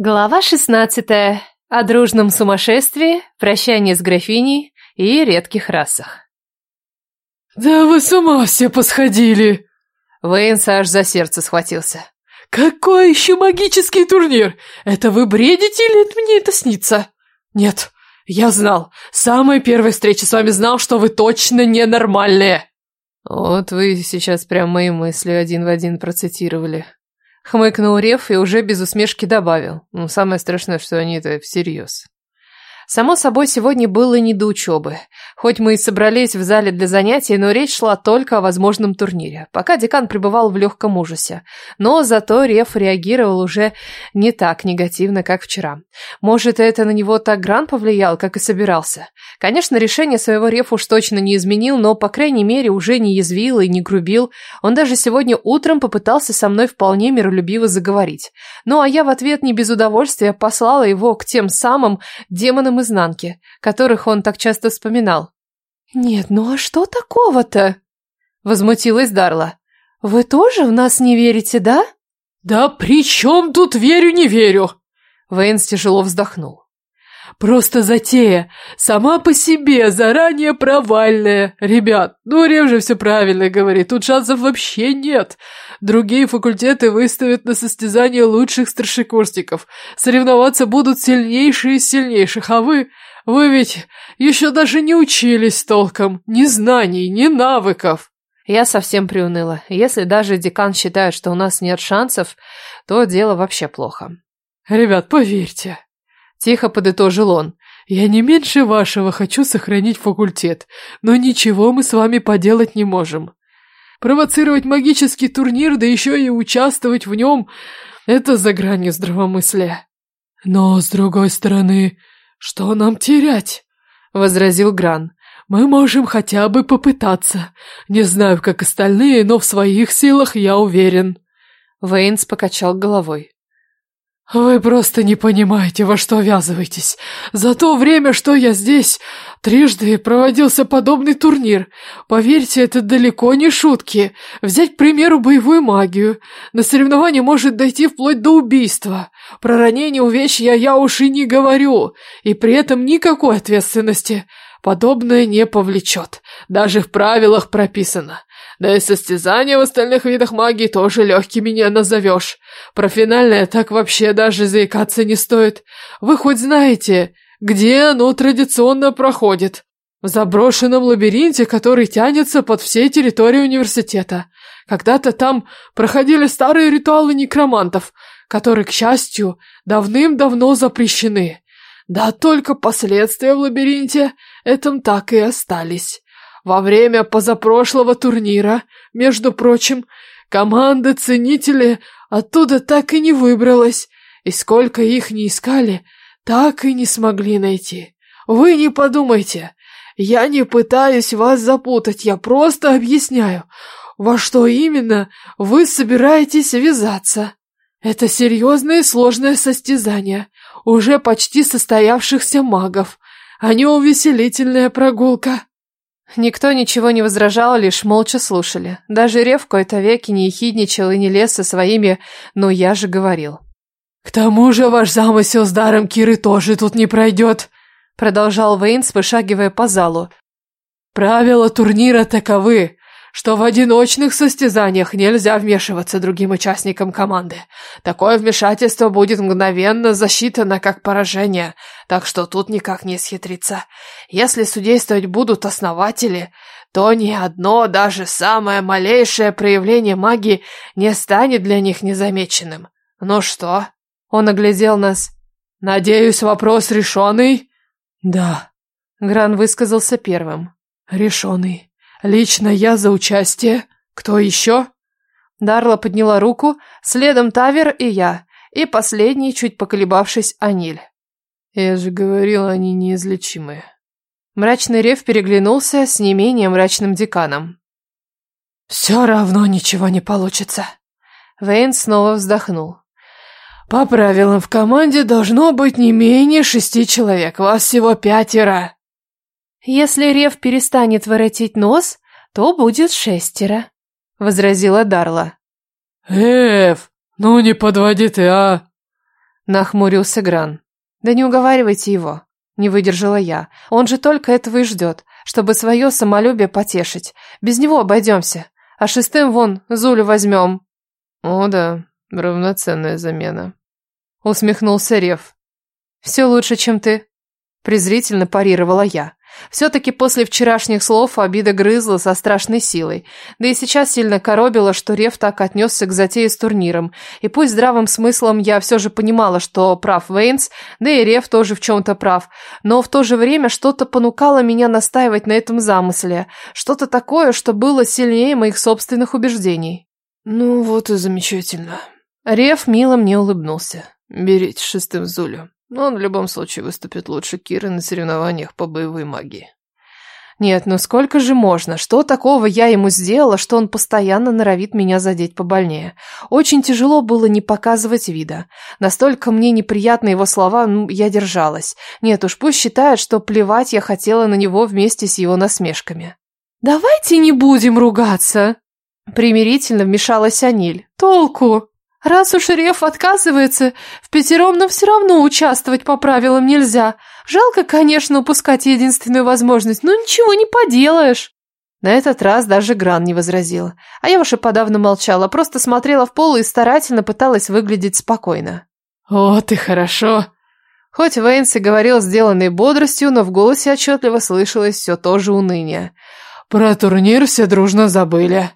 Глава шестнадцатая. О дружном сумасшествии, прощании с графиней и редких расах. «Да вы с ума все посходили!» Вейнс аж за сердце схватился. «Какой еще магический турнир? Это вы бредите или это мне это снится?» «Нет, я знал. С самой первой встречи с вами знал, что вы точно ненормальные!» «Вот вы сейчас прям мои мысли один в один процитировали», Хмыкнул Рев и уже без усмешки добавил. Ну, самое страшное, что они это всерьез. Само собой, сегодня было не до учебы. Хоть мы и собрались в зале для занятий, но речь шла только о возможном турнире. Пока декан пребывал в легком ужасе. Но зато Реф реагировал уже не так негативно, как вчера. Может, это на него так Гран повлиял, как и собирался. Конечно, решение своего Реф уж точно не изменил, но, по крайней мере, уже не язвил и не грубил. Он даже сегодня утром попытался со мной вполне миролюбиво заговорить. Ну, а я в ответ не без удовольствия послала его к тем самым демонам изнанки, которых он так часто вспоминал. «Нет, ну а что такого-то?» Возмутилась Дарла. «Вы тоже в нас не верите, да?» «Да при чем тут верю-не верю?» Вейнс тяжело вздохнул. Просто затея. Сама по себе заранее провальная. Ребят, ну Рев же все правильно говорит, тут шансов вообще нет. Другие факультеты выставят на состязание лучших старшекурсников. Соревноваться будут сильнейшие из сильнейших, а вы... Вы ведь еще даже не учились толком. Ни знаний, ни навыков. Я совсем приуныла. Если даже декан считает, что у нас нет шансов, то дело вообще плохо. Ребят, поверьте, Тихо подытожил он. «Я не меньше вашего хочу сохранить факультет, но ничего мы с вами поделать не можем. Провоцировать магический турнир, да еще и участвовать в нем – это за гранью здравомыслия. Но, с другой стороны, что нам терять?» – возразил Гран. «Мы можем хотя бы попытаться. Не знаю, как остальные, но в своих силах я уверен». Вейнс покачал головой. «Вы просто не понимаете, во что ввязываетесь. За то время, что я здесь, трижды проводился подобный турнир. Поверьте, это далеко не шутки. Взять, к примеру, боевую магию. На соревнование может дойти вплоть до убийства. Про ранение увечья я уж и не говорю. И при этом никакой ответственности. Подобное не повлечет. Даже в правилах прописано. Да и состязания в остальных видах магии тоже легкими не назовешь. Про финальное так вообще даже заикаться не стоит. Вы хоть знаете, где оно традиционно проходит? В заброшенном лабиринте, который тянется под всей территорией университета. Когда-то там проходили старые ритуалы некромантов, которые, к счастью, давным-давно запрещены. Да только последствия в лабиринте этом так и остались. Во время позапрошлого турнира, между прочим, команда ценителей оттуда так и не выбралась, и сколько их не искали, так и не смогли найти. Вы не подумайте, я не пытаюсь вас запутать, я просто объясняю, во что именно вы собираетесь ввязаться. Это серьезное и сложное состязание, уже почти состоявшихся магов, а не увеселительная прогулка. Никто ничего не возражал, лишь молча слушали. Даже Рев в кои-то веки не ехидничал и не лез со своими «ну я же говорил». «К тому же ваш замысел с даром Киры тоже тут не пройдет», продолжал Вейнс, вышагивая по залу. «Правила турнира таковы что в одиночных состязаниях нельзя вмешиваться другим участникам команды. Такое вмешательство будет мгновенно засчитано как поражение, так что тут никак не схитриться. Если судействовать будут основатели, то ни одно, даже самое малейшее проявление магии не станет для них незамеченным. Ну что? Он оглядел нас. Надеюсь, вопрос решенный? Да. Гран высказался первым. Решенный. «Лично я за участие. Кто еще?» Дарла подняла руку, следом Тавер и я, и последний, чуть поколебавшись, Аниль. «Я же говорил, они неизлечимые». Мрачный рев переглянулся с не менее мрачным деканом. «Все равно ничего не получится». Вейн снова вздохнул. «По правилам в команде должно быть не менее шести человек, вас всего пятеро». «Если Рев перестанет воротить нос, то будет шестеро», — возразила Дарла. «Эв, ну не подводи ты, а!» Нахмурился Гран. Да не уговаривайте его. Не выдержала я. Он же только этого и ждет, чтобы свое самолюбие потешить. Без него обойдемся. А шестым вон Зулю возьмем. О да, равноценная замена. Усмехнулся Рев. Все лучше, чем ты. Презрительно парировала я. Все-таки после вчерашних слов обида грызла со страшной силой. Да и сейчас сильно коробило, что Рев так отнесся к затее с турниром. И пусть здравым смыслом я все же понимала, что прав Вейнс, да и Рев тоже в чем-то прав, но в то же время что-то понукало меня настаивать на этом замысле. Что-то такое, что было сильнее моих собственных убеждений. Ну вот и замечательно. Рев мило мне улыбнулся. Берите шестым Зулю. Но он в любом случае выступит лучше Киры на соревнованиях по боевой магии. Нет, ну сколько же можно? Что такого я ему сделала, что он постоянно норовит меня задеть побольнее? Очень тяжело было не показывать вида. Настолько мне неприятны его слова, ну, я держалась. Нет уж, пусть считает, что плевать я хотела на него вместе с его насмешками. «Давайте не будем ругаться!» Примирительно вмешалась Аниль. «Толку!» Раз уж Реф отказывается, в пятером нам все равно участвовать по правилам нельзя. Жалко, конечно, упускать единственную возможность, но ничего не поделаешь. На этот раз даже Гран не возразила. А я уж и подавно молчала, просто смотрела в пол и старательно пыталась выглядеть спокойно. «О, ты хорошо!» Хоть Вейнс и говорил сделанной бодростью, но в голосе отчетливо слышалось все то же уныние. «Про турнир все дружно забыли.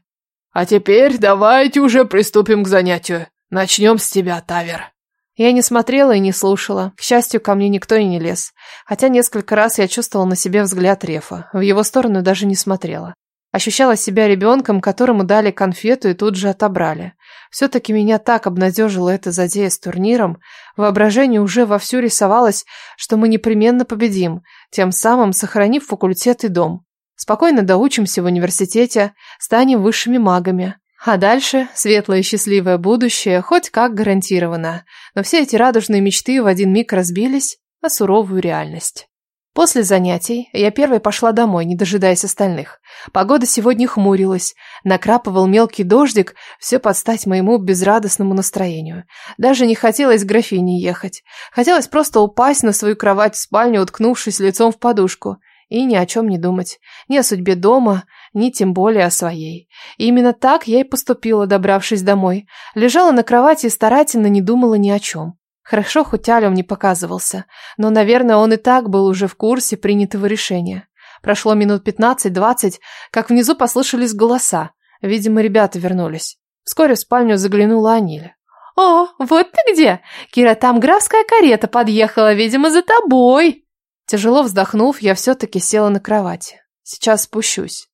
А теперь давайте уже приступим к занятию. Начнем с тебя, Тавер. Я не смотрела и не слушала. К счастью, ко мне никто и не лез. Хотя несколько раз я чувствовала на себе взгляд Рефа. В его сторону даже не смотрела. Ощущала себя ребенком, которому дали конфету и тут же отобрали. Все-таки меня так обнадежила эта задея с турниром. Воображение уже вовсю рисовалось, что мы непременно победим, тем самым сохранив факультет и дом. Спокойно доучимся в университете, станем высшими магами. А дальше светлое и счастливое будущее хоть как гарантировано. Но все эти радужные мечты в один миг разбились на суровую реальность. После занятий я первой пошла домой, не дожидаясь остальных. Погода сегодня хмурилась, накрапывал мелкий дождик, все под стать моему безрадостному настроению. Даже не хотелось к графине ехать. Хотелось просто упасть на свою кровать в спальню, уткнувшись лицом в подушку – и ни о чем не думать. Ни о судьбе дома, ни тем более о своей. И именно так я и поступила, добравшись домой. Лежала на кровати и старательно не думала ни о чем. Хорошо, хоть Алем не показывался, но, наверное, он и так был уже в курсе принятого решения. Прошло минут пятнадцать-двадцать, как внизу послышались голоса. Видимо, ребята вернулись. Вскоре в спальню заглянула Аниля. «О, вот ты где! Кира, там графская карета подъехала, видимо, за тобой!» Тяжело вздохнув, я все-таки села на кровати. Сейчас спущусь.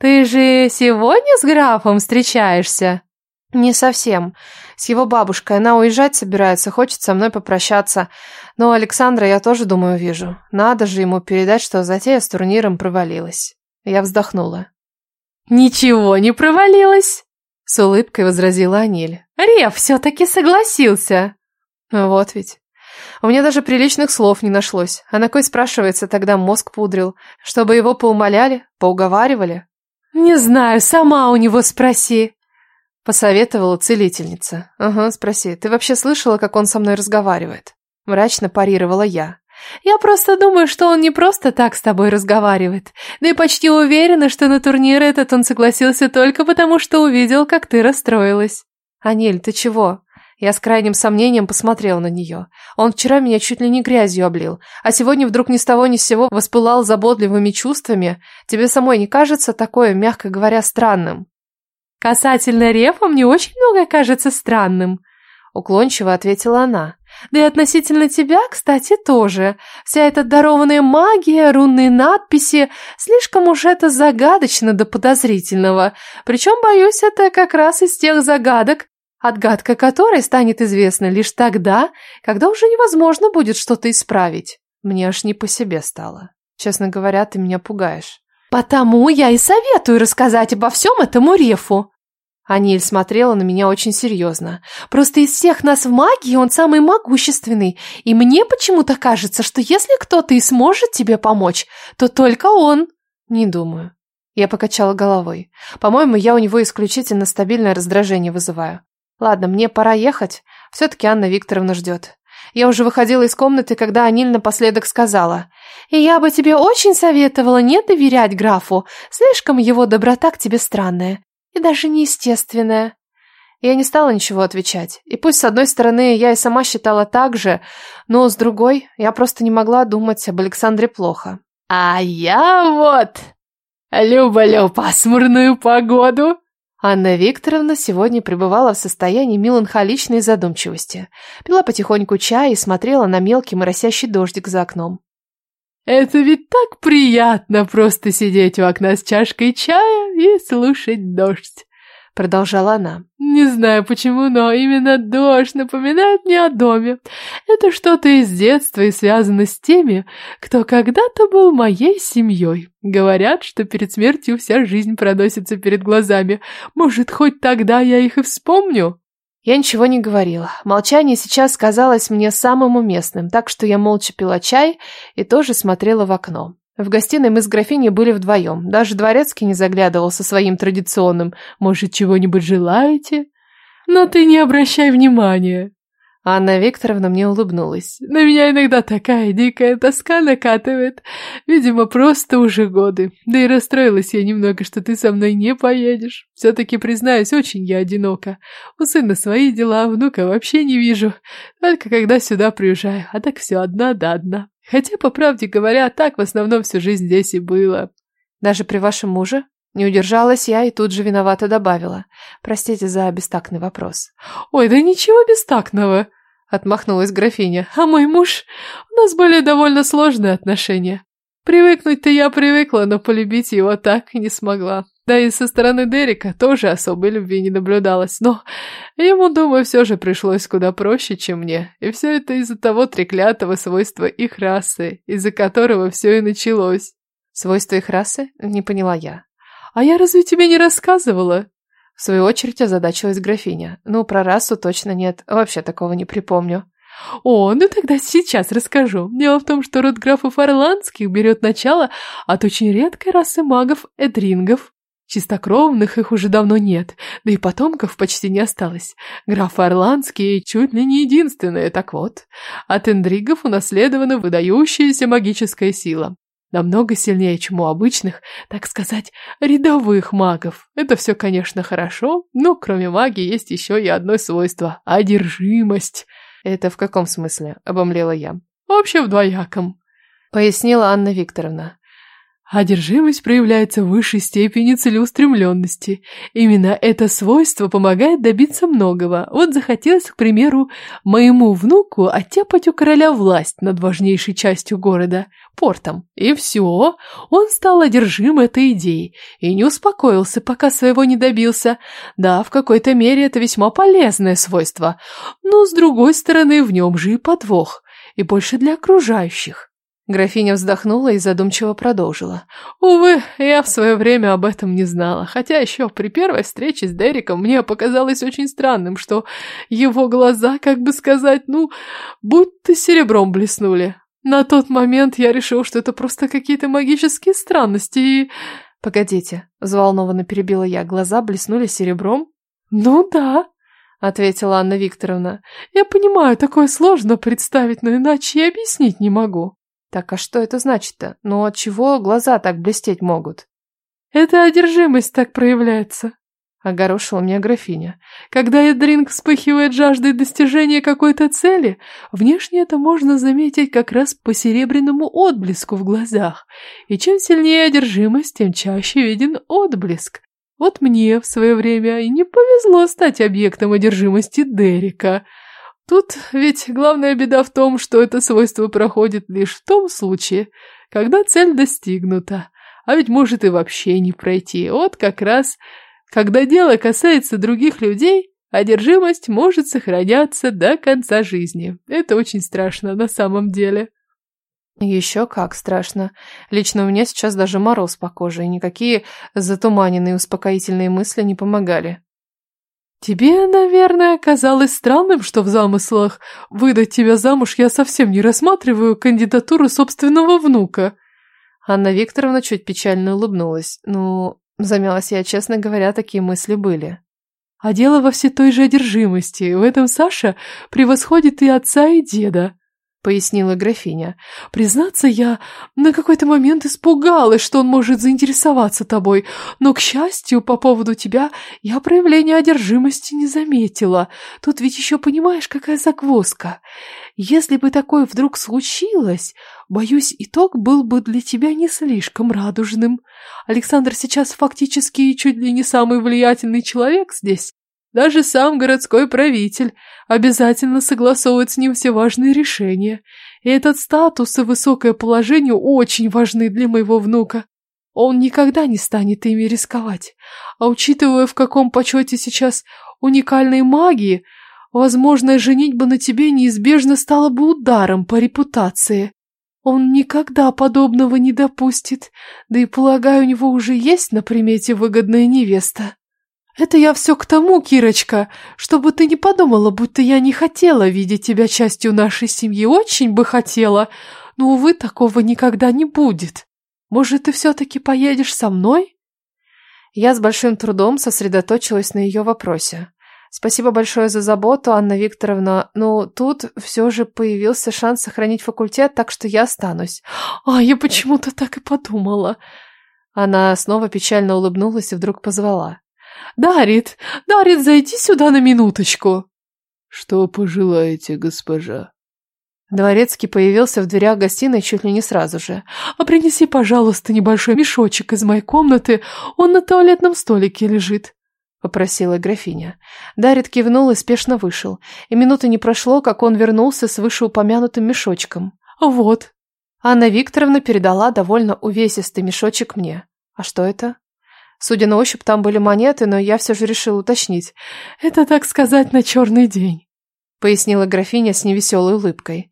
«Ты же сегодня с графом встречаешься?» «Не совсем. С его бабушкой. Она уезжать собирается, хочет со мной попрощаться. Но Александра я тоже, думаю, вижу. Надо же ему передать, что затея с турниром провалилась». Я вздохнула. «Ничего не провалилось!» С улыбкой возразила Аниль. «Рев все-таки согласился!» «Вот ведь. У меня даже приличных слов не нашлось. А на кой, спрашивается, тогда мозг пудрил? Чтобы его поумоляли? Поуговаривали? Не знаю, сама у него спроси. Посоветовала целительница. Ага, спроси. Ты вообще слышала, как он со мной разговаривает? Мрачно парировала я. Я просто думаю, что он не просто так с тобой разговаривает. Да и почти уверена, что на турнир этот он согласился только потому, что увидел, как ты расстроилась. Анель, ты чего? Я с крайним сомнением посмотрел на нее. Он вчера меня чуть ли не грязью облил, а сегодня вдруг ни с того ни с сего воспылал заботливыми чувствами. Тебе самой не кажется такое, мягко говоря, странным? Касательно рефа мне очень многое кажется странным, уклончиво ответила она. Да и относительно тебя, кстати, тоже. Вся эта дарованная магия, рунные надписи, слишком уж это загадочно до подозрительного. Причем, боюсь, это как раз из тех загадок, отгадка которой станет известна лишь тогда, когда уже невозможно будет что-то исправить. Мне аж не по себе стало. Честно говоря, ты меня пугаешь. Потому я и советую рассказать обо всем этому Рефу. Аниль смотрела на меня очень серьезно. Просто из всех нас в магии он самый могущественный, и мне почему-то кажется, что если кто-то и сможет тебе помочь, то только он. Не думаю. Я покачала головой. По-моему, я у него исключительно стабильное раздражение вызываю. Ладно, мне пора ехать. Все-таки Анна Викторовна ждет. Я уже выходила из комнаты, когда Аниль напоследок сказала. «И я бы тебе очень советовала не доверять графу. Слишком его доброта к тебе странная. И даже неестественная». Я не стала ничего отвечать. И пусть с одной стороны я и сама считала так же, но с другой я просто не могла думать об Александре плохо. «А я вот люблю пасмурную погоду», Анна Викторовна сегодня пребывала в состоянии меланхоличной задумчивости. Пила потихоньку чай и смотрела на мелкий моросящий дождик за окном. «Это ведь так приятно просто сидеть у окна с чашкой чая и слушать дождь продолжала она. «Не знаю почему, но именно дождь напоминает мне о доме. Это что-то из детства и связано с теми, кто когда-то был моей семьей. Говорят, что перед смертью вся жизнь проносится перед глазами. Может, хоть тогда я их и вспомню?» Я ничего не говорила. Молчание сейчас казалось мне самым уместным, так что я молча пила чай и тоже смотрела в окно. В гостиной мы с графиней были вдвоем. Даже дворецкий не заглядывал со своим традиционным «Может, чего-нибудь желаете?» «Но ты не обращай внимания!» Анна Викторовна мне улыбнулась. «На меня иногда такая дикая тоска накатывает. Видимо, просто уже годы. Да и расстроилась я немного, что ты со мной не поедешь. Все-таки, признаюсь, очень я одинока. У сына свои дела, внука вообще не вижу. Только когда сюда приезжаю, а так все одна да одна. Хотя, по правде говоря, так в основном всю жизнь здесь и было. Даже при вашем муже? Не удержалась я и тут же виновато добавила. Простите за бестактный вопрос. Ой, да ничего бестактного, отмахнулась графиня. А мой муж... У нас были довольно сложные отношения. Привыкнуть-то я привыкла, но полюбить его так и не смогла. Да и со стороны Дерека тоже особой любви не наблюдалось, но ему, думаю, все же пришлось куда проще, чем мне. И все это из-за того треклятого свойства их расы, из-за которого все и началось. Свойства их расы? Не поняла я. А я разве тебе не рассказывала? В свою очередь озадачилась графиня. Ну, про расу точно нет, вообще такого не припомню. О, ну тогда сейчас расскажу. Дело в том, что род графов Орландских берет начало от очень редкой расы магов Эдрингов. Чистокровных их уже давно нет, да и потомков почти не осталось. Графы Орландские чуть ли не единственные, так вот. От индригов унаследована выдающаяся магическая сила. Намного сильнее, чем у обычных, так сказать, рядовых магов. Это все, конечно, хорошо, но кроме магии есть еще и одно свойство – одержимость. Это в каком смысле? – обомлела я. Вообще в двояком. Пояснила Анна Викторовна. Одержимость проявляется в высшей степени целеустремленности. Именно это свойство помогает добиться многого. Вот захотелось, к примеру, моему внуку оттепать у короля власть над важнейшей частью города, портом. И все, он стал одержим этой идеей и не успокоился, пока своего не добился. Да, в какой-то мере это весьма полезное свойство, но с другой стороны в нем же и подвох, и больше для окружающих. Графиня вздохнула и задумчиво продолжила. «Увы, я в свое время об этом не знала, хотя еще при первой встрече с Дериком мне показалось очень странным, что его глаза, как бы сказать, ну, будто серебром блеснули. На тот момент я решил, что это просто какие-то магические странности и...» «Погодите», — взволнованно перебила я, глаза блеснули серебром? «Ну да», — ответила Анна Викторовна. «Я понимаю, такое сложно представить, но иначе и объяснить не могу». Так а что это значит-то? Ну от чего глаза так блестеть могут? Это одержимость так проявляется. Огорошила меня графиня. Когда Эдринг вспыхивает жаждой достижения какой-то цели, внешне это можно заметить как раз по серебряному отблеску в глазах. И чем сильнее одержимость, тем чаще виден отблеск. Вот мне в свое время и не повезло стать объектом одержимости Дерека. Тут ведь главная беда в том, что это свойство проходит лишь в том случае, когда цель достигнута, а ведь может и вообще не пройти. Вот как раз, когда дело касается других людей, одержимость может сохраняться до конца жизни. Это очень страшно на самом деле. Еще как страшно. Лично у меня сейчас даже мороз по коже, и никакие затуманенные успокоительные мысли не помогали. «Тебе, наверное, казалось странным, что в замыслах выдать тебя замуж я совсем не рассматриваю кандидатуру собственного внука». Анна Викторовна чуть печально улыбнулась. «Ну, замялась я, честно говоря, такие мысли были». А дело во все той же одержимости. В этом Саша превосходит и отца, и деда. — пояснила графиня. «Признаться, я на какой-то момент испугалась, что он может заинтересоваться тобой, но, к счастью, по поводу тебя я проявления одержимости не заметила. Тут ведь еще понимаешь, какая загвоздка. Если бы такое вдруг случилось, боюсь, итог был бы для тебя не слишком радужным. Александр сейчас фактически чуть ли не самый влиятельный человек здесь, даже сам городской правитель обязательно согласовывает с ним все важные решения. И этот статус и высокое положение очень важны для моего внука. Он никогда не станет ими рисковать. А учитывая, в каком почете сейчас уникальной магии, возможная женитьба на тебе неизбежно стала бы ударом по репутации. Он никогда подобного не допустит, да и, полагаю, у него уже есть на примете выгодная невеста. «Это я все к тому, Кирочка, чтобы ты не подумала, будто я не хотела видеть тебя частью нашей семьи. Очень бы хотела, но, увы, такого никогда не будет. Может, ты все-таки поедешь со мной?» Я с большим трудом сосредоточилась на ее вопросе. Спасибо большое за заботу, Анна Викторовна. Но тут все же появился шанс сохранить факультет, так что я останусь. А, я почему-то так и подумала. Она снова печально улыбнулась и вдруг позвала. «Дарит, Дарит, зайди сюда на минуточку!» «Что пожелаете, госпожа?» Дворецкий появился в дверях гостиной чуть ли не сразу же. «А принеси, пожалуйста, небольшой мешочек из моей комнаты, он на туалетном столике лежит», — попросила графиня. Дарит кивнул и спешно вышел, и минуты не прошло, как он вернулся с вышеупомянутым мешочком. «Вот». Анна Викторовна передала довольно увесистый мешочек мне. «А что это?» Судя на ощупь, там были монеты, но я все же решила уточнить. «Это, так сказать, на черный день», — пояснила графиня с невеселой улыбкой.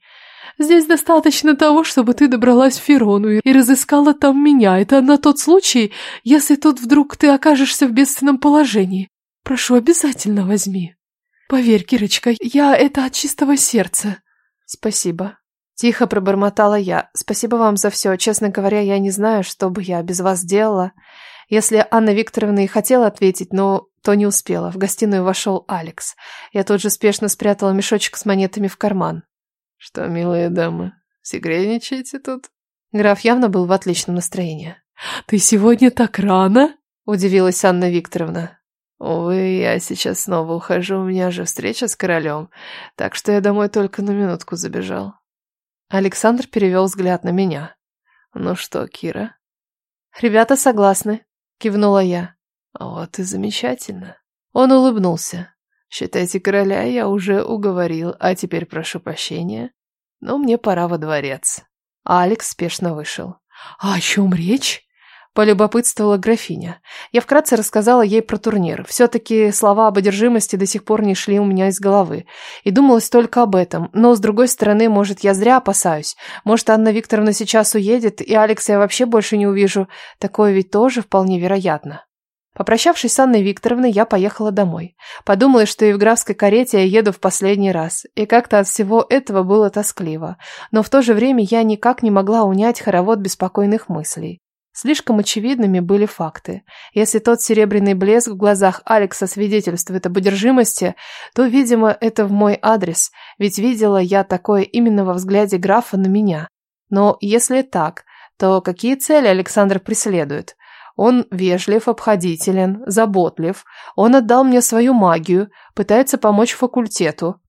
«Здесь достаточно того, чтобы ты добралась в Ферону и разыскала там меня. Это на тот случай, если тут вдруг ты окажешься в бедственном положении. Прошу, обязательно возьми. Поверь, Кирочка, я это от чистого сердца». «Спасибо», Тихо пробормотала я. Спасибо вам за все. Честно говоря, я не знаю, что бы я без вас делала. Если Анна Викторовна и хотела ответить, но то не успела. В гостиную вошел Алекс. Я тут же спешно спрятала мешочек с монетами в карман. «Что, милые дамы, секретничаете тут?» Граф явно был в отличном настроении. «Ты сегодня так рано?» – удивилась Анна Викторовна. «Увы, я сейчас снова ухожу, у меня же встреча с королем, так что я домой только на минутку забежал». Александр перевел взгляд на меня. «Ну что, Кира?» «Ребята согласны», кивнула я. Вот и замечательно. Он улыбнулся. Считайте, короля я уже уговорил, а теперь прошу прощения, но мне пора во дворец. А Алекс спешно вышел. А о чем речь? Полюбопытствовала графиня. Я вкратце рассказала ей про турнир. Все-таки слова об одержимости до сих пор не шли у меня из головы. И думалось только об этом. Но, с другой стороны, может, я зря опасаюсь. Может, Анна Викторовна сейчас уедет, и Алекса я вообще больше не увижу. Такое ведь тоже вполне вероятно. Попрощавшись с Анной Викторовной, я поехала домой. Подумала, что и в графской карете я еду в последний раз. И как-то от всего этого было тоскливо. Но в то же время я никак не могла унять хоровод беспокойных мыслей. Слишком очевидными были факты. Если тот серебряный блеск в глазах Алекса свидетельствует об одержимости, то, видимо, это в мой адрес, ведь видела я такое именно во взгляде графа на меня. Но если так, то какие цели Александр преследует? Он вежлив, обходителен, заботлив. Он отдал мне свою магию, пытается помочь факультету.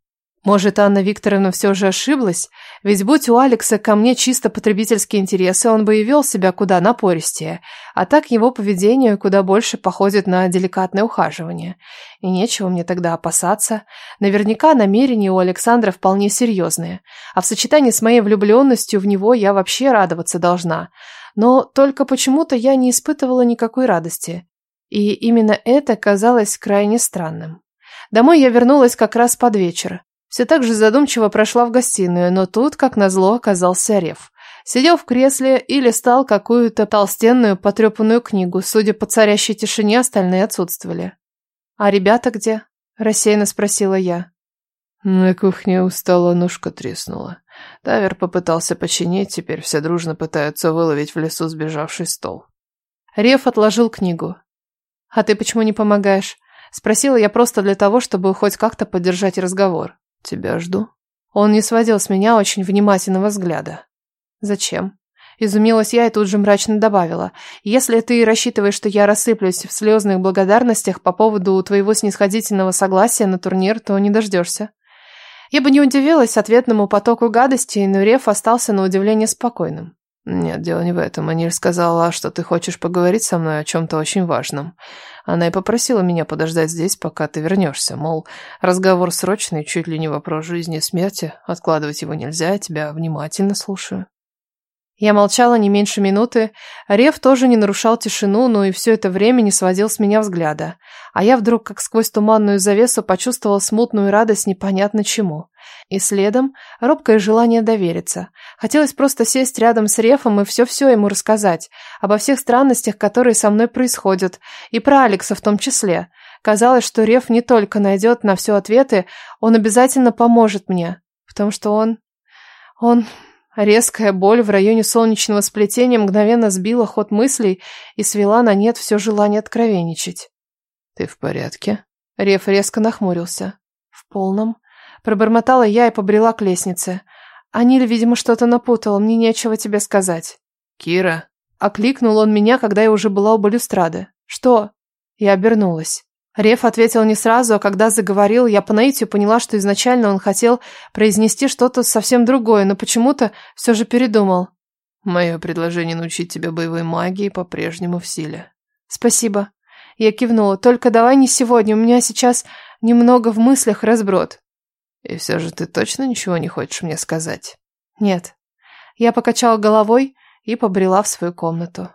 Может, Анна Викторовна все же ошиблась? Ведь будь у Алекса ко мне чисто потребительские интересы, он бы и вел себя куда напористее. А так его поведение куда больше походит на деликатное ухаживание. И нечего мне тогда опасаться. Наверняка намерения у Александра вполне серьезные. А в сочетании с моей влюбленностью в него я вообще радоваться должна. Но только почему-то я не испытывала никакой радости. И именно это казалось крайне странным. Домой я вернулась как раз под вечер. Все так же задумчиво прошла в гостиную, но тут, как назло, оказался Рев. Сидел в кресле и листал какую-то толстенную, потрепанную книгу. Судя по царящей тишине, остальные отсутствовали. «А ребята где?» – рассеянно спросила я. На кухне устала ножка треснула. Тавер попытался починить, теперь все дружно пытаются выловить в лесу сбежавший стол. Рев отложил книгу. «А ты почему не помогаешь? Спросила я просто для того, чтобы хоть как-то поддержать разговор. Тебя жду. Он не сводил с меня очень внимательного взгляда. Зачем? Изумилась я и тут же мрачно добавила. Если ты рассчитываешь, что я рассыплюсь в слезных благодарностях по поводу твоего снисходительного согласия на турнир, то не дождешься. Я бы не удивилась ответному потоку гадостей, но Реф остался на удивление спокойным. Нет, дело не в этом. Аниль сказала, что ты хочешь поговорить со мной о чем-то очень важном. Она и попросила меня подождать здесь, пока ты вернешься. Мол, разговор срочный, чуть ли не вопрос жизни и смерти. Откладывать его нельзя, я тебя внимательно слушаю. Я молчала не меньше минуты. Рев тоже не нарушал тишину, но и все это время не сводил с меня взгляда. А я вдруг, как сквозь туманную завесу, почувствовала смутную радость непонятно чему. И следом робкое желание довериться. Хотелось просто сесть рядом с Рефом и все-все ему рассказать. Обо всех странностях, которые со мной происходят. И про Алекса в том числе. Казалось, что Реф не только найдет на все ответы, он обязательно поможет мне. Потому что он... Он... Резкая боль в районе солнечного сплетения мгновенно сбила ход мыслей и свела на нет все желание откровенничать. «Ты в порядке?» Реф резко нахмурился. «В полном». Пробормотала я и побрела к лестнице. Аниль, видимо, что-то напутала, мне нечего тебе сказать. «Кира!» Окликнул он меня, когда я уже была у балюстрады. «Что?» Я обернулась. Реф ответил не сразу, а когда заговорил, я по наитию поняла, что изначально он хотел произнести что-то совсем другое, но почему-то все же передумал. Мое предложение научить тебя боевой магии по-прежнему в силе. Спасибо. Я кивнула. Только давай не сегодня, у меня сейчас немного в мыслях разброд. И все же ты точно ничего не хочешь мне сказать? Нет. Я покачала головой и побрела в свою комнату.